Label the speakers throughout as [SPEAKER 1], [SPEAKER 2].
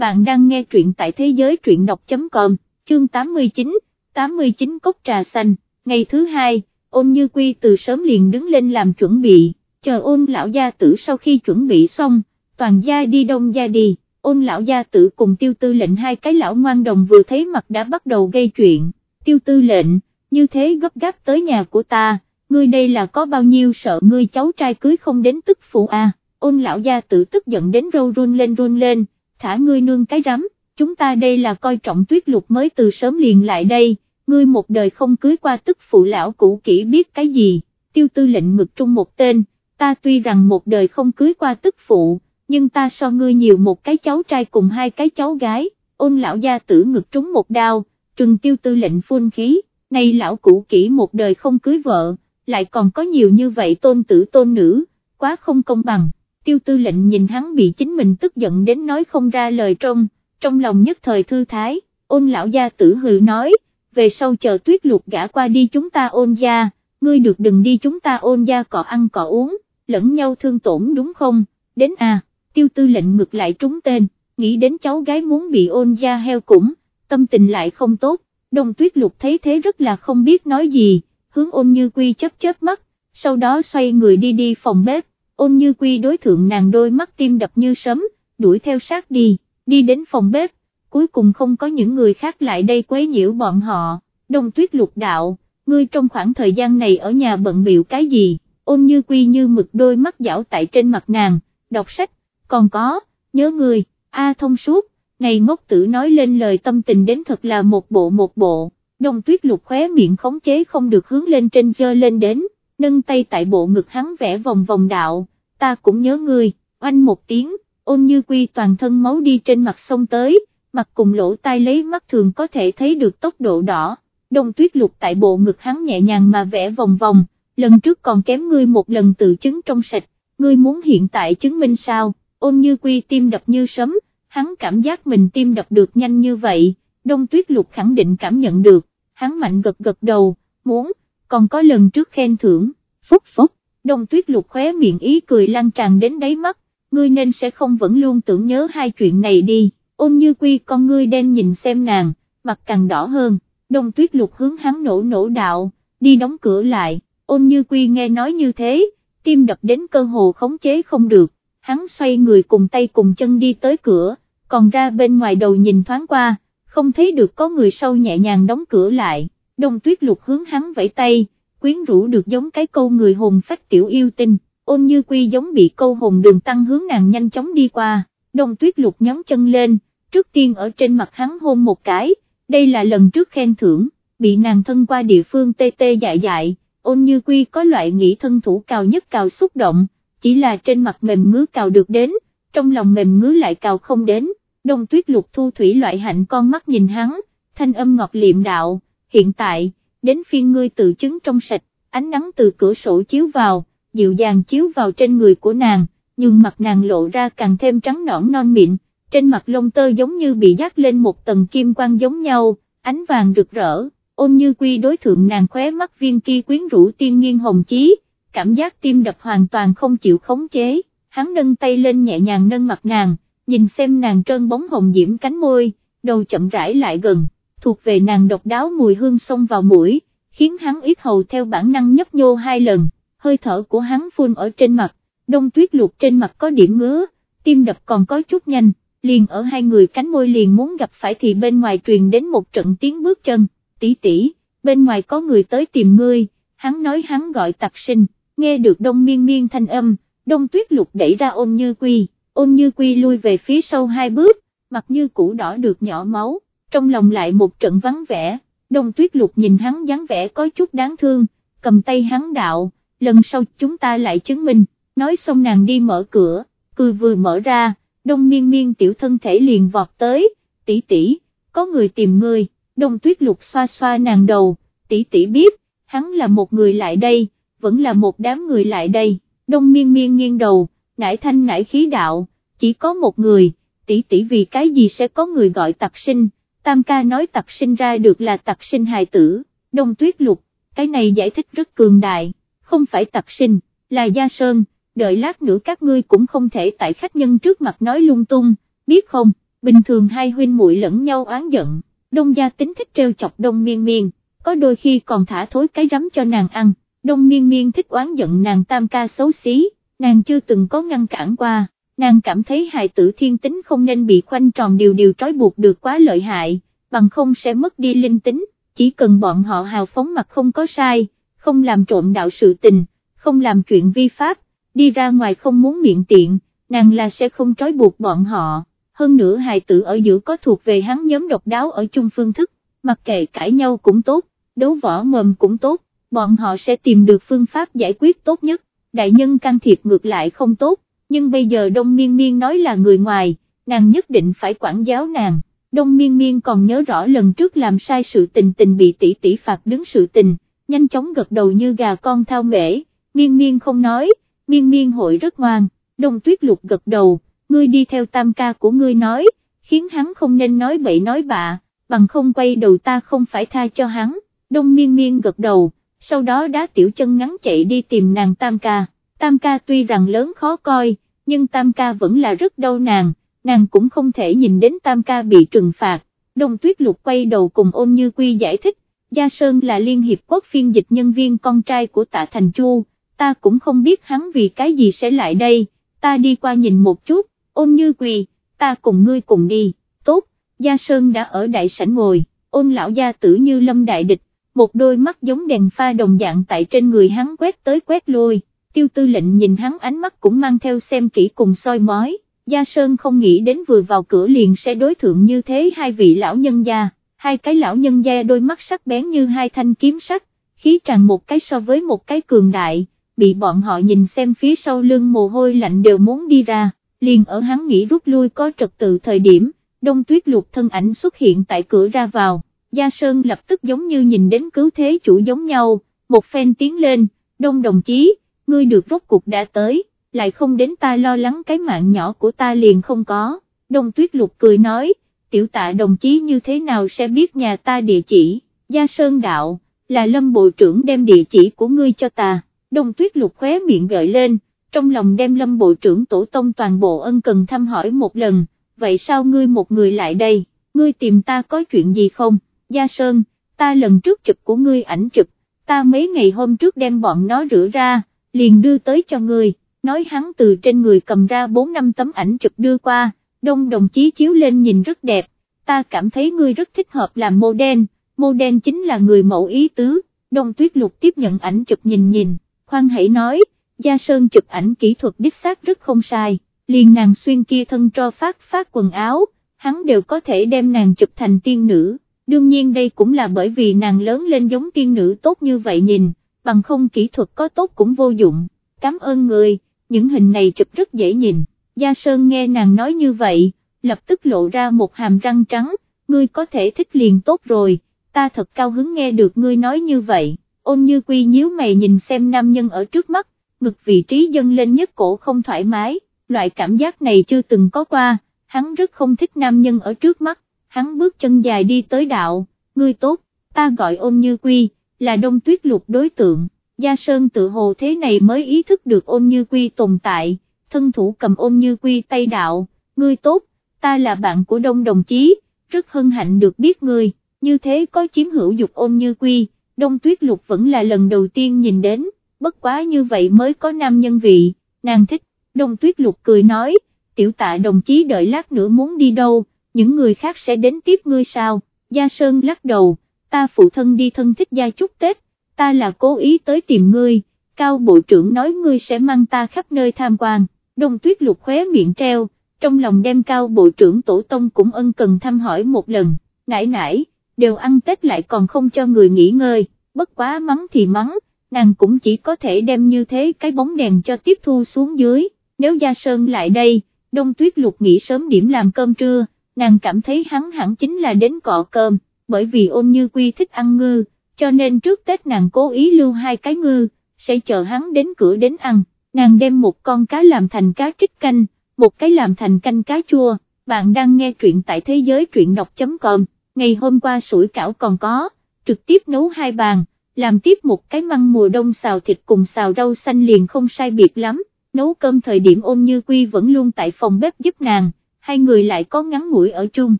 [SPEAKER 1] bạn đang nghe truyện tại thế giới truyện đọc.com, chương 89, 89 cốc trà xanh, ngày thứ hai, ôn như quy từ sớm liền đứng lên làm chuẩn bị, chờ ôn lão gia tử sau khi chuẩn bị xong, toàn gia đi đông gia đi, ôn lão gia tử cùng tiêu tư lệnh hai cái lão ngoan đồng vừa thấy mặt đã bắt đầu gây chuyện, tiêu tư lệnh, như thế gấp gáp tới nhà của ta, ngươi đây là có bao nhiêu sợ ngươi cháu trai cưới không đến tức phụ à, ôn lão gia tử tức giận đến râu run lên run lên, thả ngươi nương cái rắm, chúng ta đây là coi trọng tuyết lục mới từ sớm liền lại đây, ngươi một đời không cưới qua tức phụ lão cũ kỹ biết cái gì, tiêu tư lệnh ngực trung một tên, ta tuy rằng một đời không cưới qua tức phụ, nhưng ta so ngươi nhiều một cái cháu trai cùng hai cái cháu gái, ôn lão gia tử ngực trúng một đao, trừng tiêu tư lệnh phun khí, nay lão cũ kỹ một đời không cưới vợ, lại còn có nhiều như vậy tôn tử tôn nữ, quá không công bằng tiêu tư lệnh nhìn hắn bị chính mình tức giận đến nói không ra lời trong, trong lòng nhất thời thư thái, ôn lão gia tử hừ nói, về sau chờ tuyết lục gã qua đi chúng ta ôn gia, ngươi được đừng đi chúng ta ôn gia cọ ăn cọ uống, lẫn nhau thương tổn đúng không, đến à, tiêu tư lệnh ngược lại trúng tên, nghĩ đến cháu gái muốn bị ôn gia heo cũng, tâm tình lại không tốt, đông tuyết lục thấy thế rất là không biết nói gì, hướng ôn như quy chớp chớp mắt, sau đó xoay người đi đi phòng bếp, ôn như quy đối thượng nàng đôi mắt tim đập như sấm, đuổi theo sát đi, đi đến phòng bếp, cuối cùng không có những người khác lại đây quấy nhiễu bọn họ, đông tuyết lục đạo, ngươi trong khoảng thời gian này ở nhà bận biểu cái gì, ôn như quy như mực đôi mắt dảo tại trên mặt nàng, đọc sách, còn có, nhớ người, a thông suốt, này ngốc tử nói lên lời tâm tình đến thật là một bộ một bộ, đông tuyết lục khóe miệng khống chế không được hướng lên trên dơ lên đến, nâng tay tại bộ ngực hắn vẽ vòng vòng đạo, ta cũng nhớ ngươi, oanh một tiếng, ôn như quy toàn thân máu đi trên mặt sông tới, mặt cùng lỗ tai lấy mắt thường có thể thấy được tốc độ đỏ, đông tuyết lục tại bộ ngực hắn nhẹ nhàng mà vẽ vòng vòng, lần trước còn kém ngươi một lần tự chứng trong sạch, ngươi muốn hiện tại chứng minh sao, ôn như quy tim đập như sấm, hắn cảm giác mình tim đập được nhanh như vậy, đông tuyết lục khẳng định cảm nhận được, hắn mạnh gật gật đầu, muốn, còn có lần trước khen thưởng, phúc phúc, đông tuyết lục khóe miệng ý cười lan tràn đến đáy mắt, ngươi nên sẽ không vẫn luôn tưởng nhớ hai chuyện này đi, ôn như quy con ngươi đen nhìn xem nàng, mặt càng đỏ hơn, đông tuyết lục hướng hắn nổ nổ đạo, đi đóng cửa lại, ôn như quy nghe nói như thế, tim đập đến cơ hồ khống chế không được, hắn xoay người cùng tay cùng chân đi tới cửa, còn ra bên ngoài đầu nhìn thoáng qua, không thấy được có người sau nhẹ nhàng đóng cửa lại, đông tuyết lục hướng hắn vẫy tay, quyến rũ được giống cái câu người hồn phách tiểu yêu tinh, ôn như quy giống bị câu hồn đường tăng hướng nàng nhanh chóng đi qua, đông tuyết lục nhóm chân lên, trước tiên ở trên mặt hắn hôn một cái, đây là lần trước khen thưởng, bị nàng thân qua địa phương tê tê dại dại, ôn như quy có loại nghĩ thân thủ cao nhất cào xúc động, chỉ là trên mặt mềm ngứa cào được đến, trong lòng mềm ngứa lại cào không đến, đông tuyết lục thu thủy loại hạnh con mắt nhìn hắn, thanh âm ngọt liệm đạo, hiện tại, đến phiên ngươi tự chứng trong sạch, ánh nắng từ cửa sổ chiếu vào, dịu dàng chiếu vào trên người của nàng, nhưng mặt nàng lộ ra càng thêm trắng nõn non mịn, trên mặt lông tơ giống như bị dắt lên một tầng kim quang giống nhau, ánh vàng rực rỡ, ôn như quy đối thượng nàng khóe mắt viên kia quyến rũ tiên nghiêng hồng chí, cảm giác tim đập hoàn toàn không chịu khống chế, hắn nâng tay lên nhẹ nhàng nâng mặt nàng, nhìn xem nàng trơn bóng hồng diễm cánh môi, đầu chậm rãi lại gần thuộc về nàng độc đáo mùi hương xông vào mũi, khiến hắn ít hầu theo bản năng nhấp nhô hai lần, hơi thở của hắn phun ở trên mặt, đông tuyết luộc trên mặt có điểm ngứa, tim đập còn có chút nhanh, liền ở hai người cánh môi liền muốn gặp phải thì bên ngoài truyền đến một trận tiếng bước chân, tỷ tỷ, bên ngoài có người tới tìm ngươi, hắn nói hắn gọi tạc sinh, nghe được đông miên miên thanh âm, đông tuyết lục đẩy ra ôn như quy, ôn như quy lui về phía sau hai bước, mặt như cũ đỏ được nhỏ máu trong lòng lại một trận vắng vẻ, đông tuyết lục nhìn hắn dáng vẻ có chút đáng thương, cầm tay hắn đạo, lần sau chúng ta lại chứng minh, nói xong nàng đi mở cửa, cười vừa mở ra, đông miên miên tiểu thân thể liền vọt tới, tỷ tỷ, có người tìm ngươi, đông tuyết lục xoa xoa nàng đầu, tỷ tỷ biết, hắn là một người lại đây, vẫn là một đám người lại đây, đông miên miên nghiêng đầu, nải thanh nải khí đạo, chỉ có một người, tỷ tỷ vì cái gì sẽ có người gọi tặc sinh, Tam ca nói tặc sinh ra được là tặc sinh hài tử, đông tuyết lục, cái này giải thích rất cường đại, không phải tặc sinh, là gia sơn, đợi lát nữa các ngươi cũng không thể tại khách nhân trước mặt nói lung tung, biết không, bình thường hai huynh muội lẫn nhau oán giận, đông gia tính thích treo chọc đông miên miên, có đôi khi còn thả thối cái rắm cho nàng ăn, đông miên miên thích oán giận nàng tam ca xấu xí, nàng chưa từng có ngăn cản qua, nàng cảm thấy hài tử thiên tính không nên bị khoanh tròn điều điều trói buộc được quá lợi hại, bằng không sẽ mất đi linh tính, chỉ cần bọn họ hào phóng mặt không có sai, không làm trộm đạo sự tình, không làm chuyện vi pháp, đi ra ngoài không muốn miệng tiện, nàng là sẽ không trói buộc bọn họ, hơn nữa hài tử ở giữa có thuộc về hắn nhóm độc đáo ở chung phương thức, mặc kệ cãi nhau cũng tốt, đấu võ mồm cũng tốt, bọn họ sẽ tìm được phương pháp giải quyết tốt nhất, đại nhân can thiệp ngược lại không tốt, nhưng bây giờ Đông Miên Miên nói là người ngoài, nàng nhất định phải quản giáo nàng. Đông Miên Miên còn nhớ rõ lần trước làm sai sự tình tình bị tỷ tỷ phạt đứng sự tình, nhanh chóng gật đầu như gà con thao mễ, Miên Miên không nói, Miên Miên hội rất ngoan, Đông Tuyết Lục gật đầu, ngươi đi theo tam ca của ngươi nói, khiến hắn không nên nói bậy nói bạ, bằng không quay đầu ta không phải tha cho hắn, Đông Miên Miên gật đầu, sau đó đá tiểu chân ngắn chạy đi tìm nàng tam ca, tam ca tuy rằng lớn khó coi, nhưng tam ca vẫn là rất đau nàng, nàng cũng không thể nhìn đến tam ca bị trừng phạt, Đồng Tuyết Lục quay đầu cùng ôn như quy giải thích, Gia Sơn là Liên Hiệp Quốc phiên dịch nhân viên con trai của tạ Thành Chu, ta cũng không biết hắn vì cái gì sẽ lại đây, ta đi qua nhìn một chút, ôn như quỳ, ta cùng ngươi cùng đi, tốt, Gia Sơn đã ở đại sảnh ngồi, ôn lão gia tử như lâm đại địch, một đôi mắt giống đèn pha đồng dạng tại trên người hắn quét tới quét lui, tiêu tư lệnh nhìn hắn ánh mắt cũng mang theo xem kỹ cùng soi mói, Gia Sơn không nghĩ đến vừa vào cửa liền sẽ đối thượng như thế hai vị lão nhân gia, hai cái lão nhân gia đôi mắt sắc bén như hai thanh kiếm sắt, khí tràn một cái so với một cái cường đại, bị bọn họ nhìn xem phía sau lưng mồ hôi lạnh đều muốn đi ra, liền ở hắn nghĩ rút lui có trật tự thời điểm, đông tuyết lục thân ảnh xuất hiện tại cửa ra vào, Gia Sơn lập tức giống như nhìn đến cứu thế chủ giống nhau, một phen tiến lên, đông đồng chí, ngươi được rốt cuộc đã tới, lại không đến ta lo lắng cái mạng nhỏ của ta liền không có, đông tuyết lục cười nói, tiểu tạ đồng chí như thế nào sẽ biết nhà ta địa chỉ, Gia Sơn đạo, là lâm bộ trưởng đem địa chỉ của ngươi cho ta, đông tuyết lục khóe miệng gợi lên, trong lòng đem lâm bộ trưởng tổ tông toàn bộ ân cần thăm hỏi một lần, vậy sao ngươi một người lại đây, ngươi tìm ta có chuyện gì không, Gia Sơn, ta lần trước chụp của ngươi ảnh chụp, ta mấy ngày hôm trước đem bọn nó rửa ra, liền đưa tới cho người, nói hắn từ trên người cầm ra 4 năm tấm ảnh chụp đưa qua, đông đồng chí chiếu lên nhìn rất đẹp, ta cảm thấy ngươi rất thích hợp làm mô đen, mô đen chính là người mẫu ý tứ, đông tuyết lục tiếp nhận ảnh chụp nhìn nhìn, khoan hãy nói, Gia Sơn chụp ảnh kỹ thuật đích xác rất không sai, liền nàng xuyên kia thân cho phát phát quần áo, hắn đều có thể đem nàng chụp thành tiên nữ, đương nhiên đây cũng là bởi vì nàng lớn lên giống tiên nữ tốt như vậy nhìn, bằng không kỹ thuật có tốt cũng vô dụng, cảm ơn người, những hình này chụp rất dễ nhìn, Gia Sơn nghe nàng nói như vậy, lập tức lộ ra một hàm răng trắng, ngươi có thể thích liền tốt rồi, ta thật cao hứng nghe được ngươi nói như vậy, ôn như quy nhíu mày nhìn xem nam nhân ở trước mắt, ngực vị trí dâng lên nhất cổ không thoải mái, loại cảm giác này chưa từng có qua, hắn rất không thích nam nhân ở trước mắt, hắn bước chân dài đi tới đạo, ngươi tốt, ta gọi ôn như quy, là đông tuyết lục đối tượng, Gia Sơn tự hồ thế này mới ý thức được ôn như quy tồn tại, thân thủ cầm ôn như quy tay đạo, ngươi tốt, ta là bạn của đông đồng chí, rất hân hạnh được biết ngươi, như thế có chiếm hữu dục ôn như quy, đông tuyết lục vẫn là lần đầu tiên nhìn đến, bất quá như vậy mới có nam nhân vị, nàng thích, đông tuyết lục cười nói, tiểu tạ đồng chí đợi lát nữa muốn đi đâu, những người khác sẽ đến tiếp ngươi sao, Gia Sơn lắc đầu, ta phụ thân đi thân thích gia chúc Tết, ta là cố ý tới tìm ngươi, cao bộ trưởng nói ngươi sẽ mang ta khắp nơi tham quan, đông tuyết lục khóe miệng treo, trong lòng đem cao bộ trưởng tổ tông cũng ân cần thăm hỏi một lần, nãy nãy, đều ăn Tết lại còn không cho người nghỉ ngơi, bất quá mắng thì mắng, nàng cũng chỉ có thể đem như thế cái bóng đèn cho tiếp thu xuống dưới, nếu Gia Sơn lại đây, đông tuyết lục nghỉ sớm điểm làm cơm trưa, nàng cảm thấy hắn hẳn chính là đến cọ cơm, bởi vì ôn như quy thích ăn ngư, cho nên trước Tết nàng cố ý lưu hai cái ngư, sẽ chờ hắn đến cửa đến ăn, nàng đem một con cá làm thành cá trích canh, một cái làm thành canh cá chua, bạn đang nghe truyện tại thế giới truyện đọc.com, ngày hôm qua sủi cảo còn có, trực tiếp nấu hai bàn, làm tiếp một cái măng mùa đông xào thịt cùng xào rau xanh liền không sai biệt lắm, nấu cơm thời điểm ôn như quy vẫn luôn tại phòng bếp giúp nàng hai người lại có ngắn ngủi ở chung,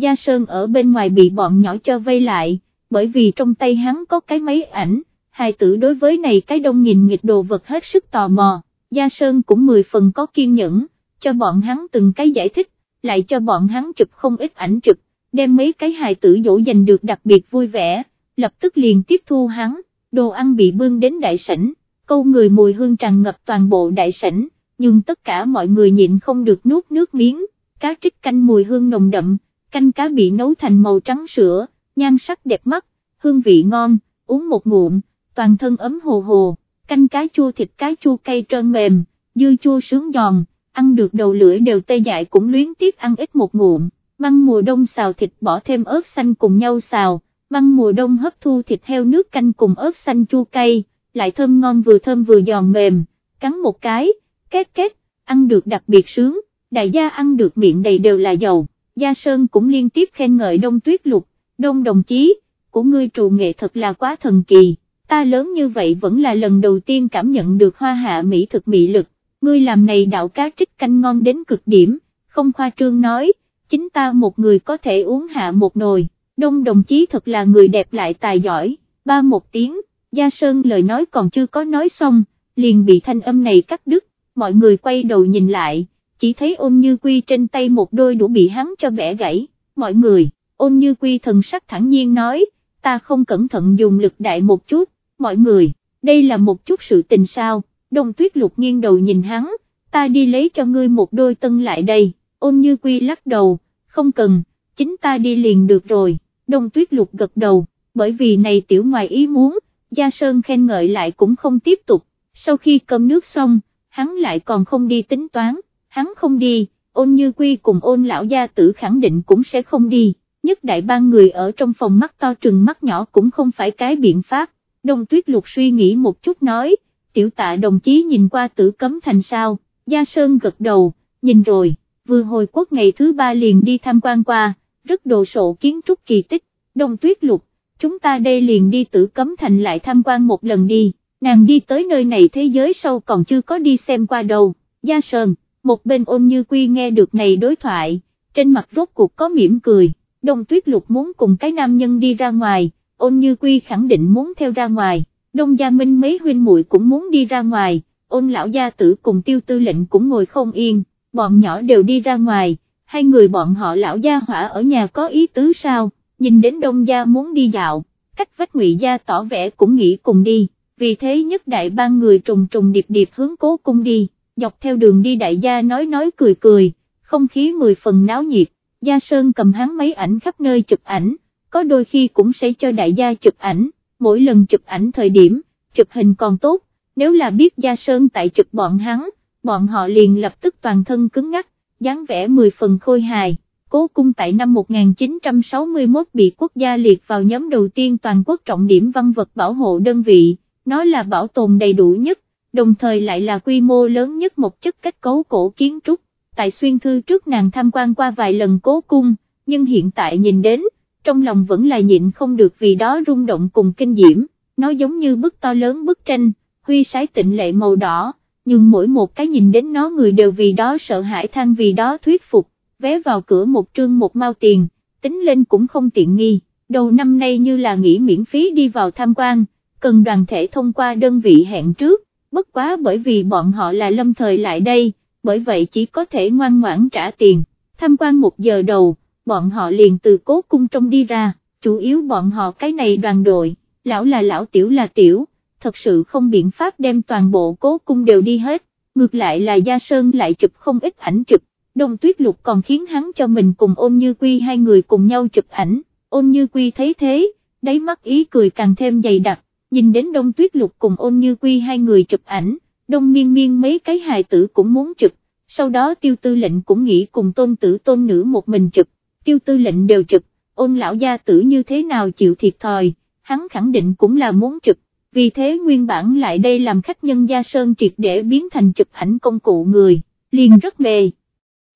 [SPEAKER 1] Gia Sơn ở bên ngoài bị bọn nhỏ cho vây lại, bởi vì trong tay hắn có cái máy ảnh, hài tử đối với này cái đông nghìn nghịch đồ vật hết sức tò mò, Gia Sơn cũng mười phần có kiên nhẫn, cho bọn hắn từng cái giải thích, lại cho bọn hắn chụp không ít ảnh chụp, đem mấy cái hài tử dỗ dành được đặc biệt vui vẻ, lập tức liền tiếp thu hắn, đồ ăn bị bưng đến đại sảnh, câu người mùi hương tràn ngập toàn bộ đại sảnh, nhưng tất cả mọi người nhịn không được nuốt nước miếng, cá trích canh mùi hương nồng đậm, canh cá bị nấu thành màu trắng sữa, nhan sắc đẹp mắt, hương vị ngon, uống một ngụm, toàn thân ấm hồ hồ, canh cá chua thịt cá chua cay trơn mềm, dưa chua sướng giòn, ăn được đầu lưỡi đều tê dại cũng luyến tiếc ăn ít một ngụm, măng mùa đông xào thịt bỏ thêm ớt xanh cùng nhau xào, măng mùa đông hấp thu thịt heo nước canh cùng ớt xanh chua cay, lại thơm ngon vừa thơm vừa giòn mềm, cắn một cái, két két, ăn được đặc biệt sướng, đại gia ăn được miệng đầy đều là dầu, Gia Sơn cũng liên tiếp khen ngợi đông tuyết lục, đông đồng chí, của ngươi trù nghệ thật là quá thần kỳ, ta lớn như vậy vẫn là lần đầu tiên cảm nhận được hoa hạ mỹ thực mỹ lực, ngươi làm này đạo cá trích canh ngon đến cực điểm, không khoa trương nói, chính ta một người có thể uống hạ một nồi, đông đồng chí thật là người đẹp lại tài giỏi, ba một tiếng, Gia Sơn lời nói còn chưa có nói xong, liền bị thanh âm này cắt đứt, mọi người quay đầu nhìn lại, chỉ thấy ôn như quy trên tay một đôi đũa bị hắn cho bẻ gãy, mọi người, ôn như quy thần sắc thẳng nhiên nói, ta không cẩn thận dùng lực đại một chút, mọi người, đây là một chút sự tình sao, đông tuyết lục nghiêng đầu nhìn hắn, ta đi lấy cho ngươi một đôi tân lại đây, ôn như quy lắc đầu, không cần, chính ta đi liền được rồi, đông tuyết lục gật đầu, bởi vì này tiểu ngoài ý muốn, Gia Sơn khen ngợi lại cũng không tiếp tục, sau khi cơm nước xong, hắn lại còn không đi tính toán, hắn không đi, ôn như quy cùng ôn lão gia tử khẳng định cũng sẽ không đi, nhất đại ba người ở trong phòng mắt to trừng mắt nhỏ cũng không phải cái biện pháp, đông tuyết lục suy nghĩ một chút nói, tiểu tạ đồng chí nhìn qua tử cấm thành sao, Gia Sơn gật đầu, nhìn rồi, vừa hồi quốc ngày thứ ba liền đi tham quan qua, rất đồ sộ kiến trúc kỳ tích, đông tuyết lục, chúng ta đây liền đi tử cấm thành lại tham quan một lần đi, nàng đi tới nơi này thế giới sâu còn chưa có đi xem qua đâu, Gia Sơn, một bên ôn như quy nghe được này đối thoại, trên mặt rốt cuộc có mỉm cười, đông tuyết lục muốn cùng cái nam nhân đi ra ngoài, ôn như quy khẳng định muốn theo ra ngoài, đông gia minh mấy huynh muội cũng muốn đi ra ngoài, ôn lão gia tử cùng tiêu tư lệnh cũng ngồi không yên, bọn nhỏ đều đi ra ngoài, hai người bọn họ lão gia hỏa ở nhà có ý tứ sao, nhìn đến đông gia muốn đi dạo, cách vách ngụy gia tỏ vẻ cũng nghĩ cùng đi, vì thế nhất đại ba người trùng trùng điệp điệp hướng cố cung đi, dọc theo đường đi đại gia nói nói cười cười, không khí mười phần náo nhiệt, gia sơn cầm hắn mấy ảnh khắp nơi chụp ảnh, có đôi khi cũng sẽ cho đại gia chụp ảnh, mỗi lần chụp ảnh thời điểm, chụp hình còn tốt, nếu là biết gia sơn tại chụp bọn hắn, bọn họ liền lập tức toàn thân cứng ngắc, dáng vẻ mười phần khôi hài. Cố cung tại năm 1961 bị quốc gia liệt vào nhóm đầu tiên toàn quốc trọng điểm văn vật bảo hộ đơn vị, nó là bảo tồn đầy đủ nhất, đồng thời lại là quy mô lớn nhất một chất kết cấu cổ kiến trúc. Tại xuyên thư trước nàng tham quan qua vài lần cố cung, nhưng hiện tại nhìn đến, trong lòng vẫn là nhịn không được vì đó rung động cùng kinh diễm, nó giống như bức to lớn bức tranh, huy sái tịnh lệ màu đỏ, nhưng mỗi một cái nhìn đến nó người đều vì đó sợ hãi than vì đó thuyết phục, vé vào cửa một trương một mao tiền, tính lên cũng không tiện nghi, đầu năm nay như là nghỉ miễn phí đi vào tham quan, cần đoàn thể thông qua đơn vị hẹn trước, bất quá bởi vì bọn họ là lâm thời lại đây, bởi vậy chỉ có thể ngoan ngoãn trả tiền, tham quan một giờ đầu, bọn họ liền từ cố cung trong đi ra, chủ yếu bọn họ cái này đoàn đội, lão là lão tiểu là tiểu, thật sự không biện pháp đem toàn bộ cố cung đều đi hết, ngược lại là Gia Sơn lại chụp không ít ảnh chụp, Đông Tuyết Lục còn khiến hắn cho mình cùng ôn như quy hai người cùng nhau chụp ảnh, ôn như quy thấy thế, đáy mắt ý cười càng thêm dày đặc, nhìn đến Đông Tuyết Lục cùng ôn như quy hai người chụp ảnh, Đông Miên Miên mấy cái hài tử cũng muốn chụp, sau đó tiêu tư lệnh cũng nghĩ cùng tôn tử tôn nữ một mình chụp, tiêu tư lệnh đều chụp, ôn lão gia tử như thế nào chịu thiệt thòi, hắn khẳng định cũng là muốn chụp, vì thế nguyên bản lại đây làm khách nhân gia sơn triệt để biến thành chụp ảnh công cụ người, liền rất mề.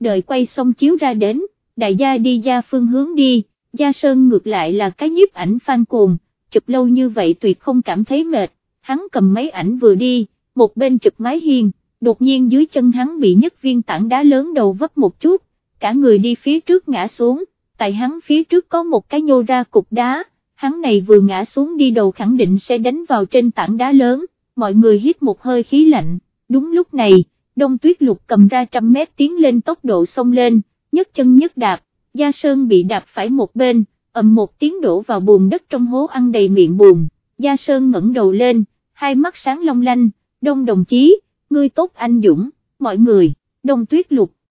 [SPEAKER 1] Đợi quay xong chiếu ra đến, đại gia đi gia phương hướng đi, gia sơn ngược lại là cái nhiếp ảnh phan cuồng, chụp lâu như vậy tuyệt không cảm thấy mệt, hắn cầm máy ảnh vừa đi, một bên chụp mái hiên, đột nhiên dưới chân hắn bị nhất viên tảng đá lớn đầu vấp một chút, cả người đi phía trước ngã xuống, tại hắn phía trước có một cái nhô ra cục đá, hắn này vừa ngã xuống đi đầu khẳng định sẽ đánh vào trên tảng đá lớn, mọi người hít một hơi khí lạnh, đúng lúc này, đông tuyết lục cầm ra trăm mét tiến lên tốc độ xông lên, nhấc chân nhấc đạp, Gia Sơn bị đạp phải một bên, ầm một tiếng đổ vào bùn đất trong hố ăn đầy miệng bùn, Gia Sơn ngẩng đầu lên, hai mắt sáng long lanh, đông đồng chí, ngươi tốt anh dũng, mọi người, đông tuyết lục,